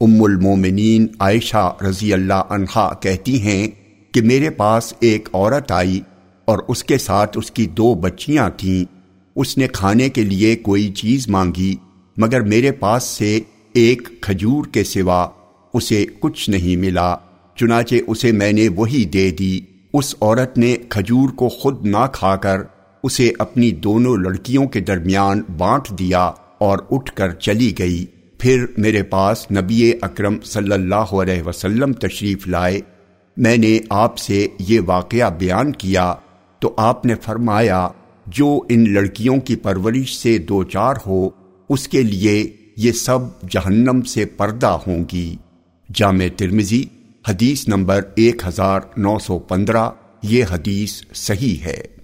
ام المومنین عائشہ رضی اللہ عنہا کہتی ہیں کہ میرے پاس ایک عورت آئی اور اس کے ساتھ اس کی دو بچیاں تھیں۔ اس نے کھانے کے لیے کوئی چیز مانگی، مگر میرے پاس سے ایک کھجور کے سوا اسے کچھ نہیں ملا، چنانچہ اسے میں نے وہی دے دی۔ اس عورت نے کھجور کو خود نہ کھا کر اسے اپنی دونوں لڑکیوں کے درمیان بانٹ دیا اور اٹھ کر چلی گئی۔ پھر میرے پاس نبی اکرم صلی اللہ علیہ وسلم تشریف لائے۔ میں نے آپ سے یہ واقعہ بیان کیا تو آپ نے فرمایا، جو ان لڑکیوں کی پرورش سے دو چار ہو، اس کے لیے یہ سب جہنم سے پردہ ہوں گی۔ جامع ترمزی حدیث نمبر 1915 یہ حدیث صحیح ہے۔